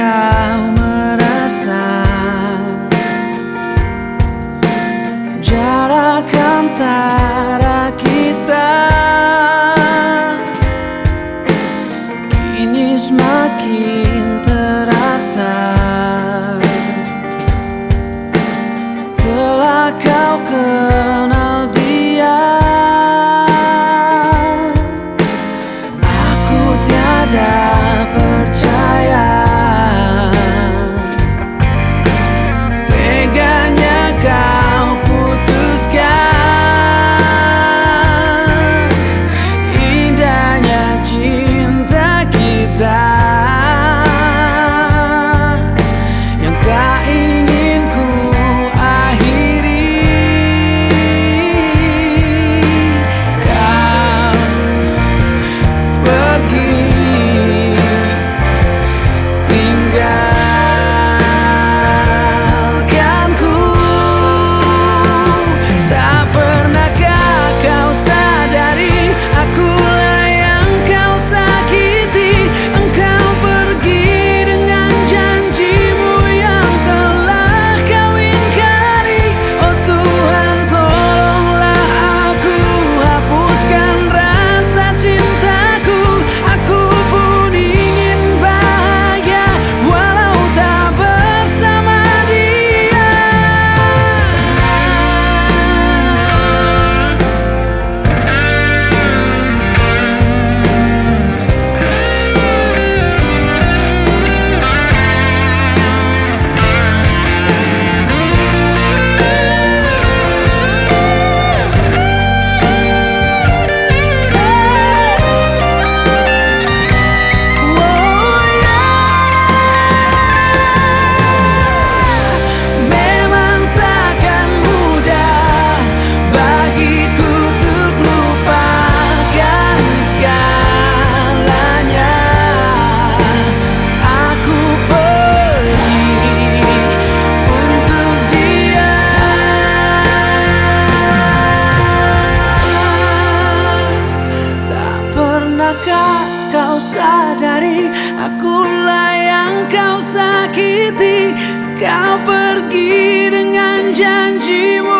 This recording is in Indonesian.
kau merasa Jarak antara kita. Kini semakin terasa. Setelah kau ke Apakah kau sadari? Akulah yang kau sakiti. Kau pergi dengan janjimu.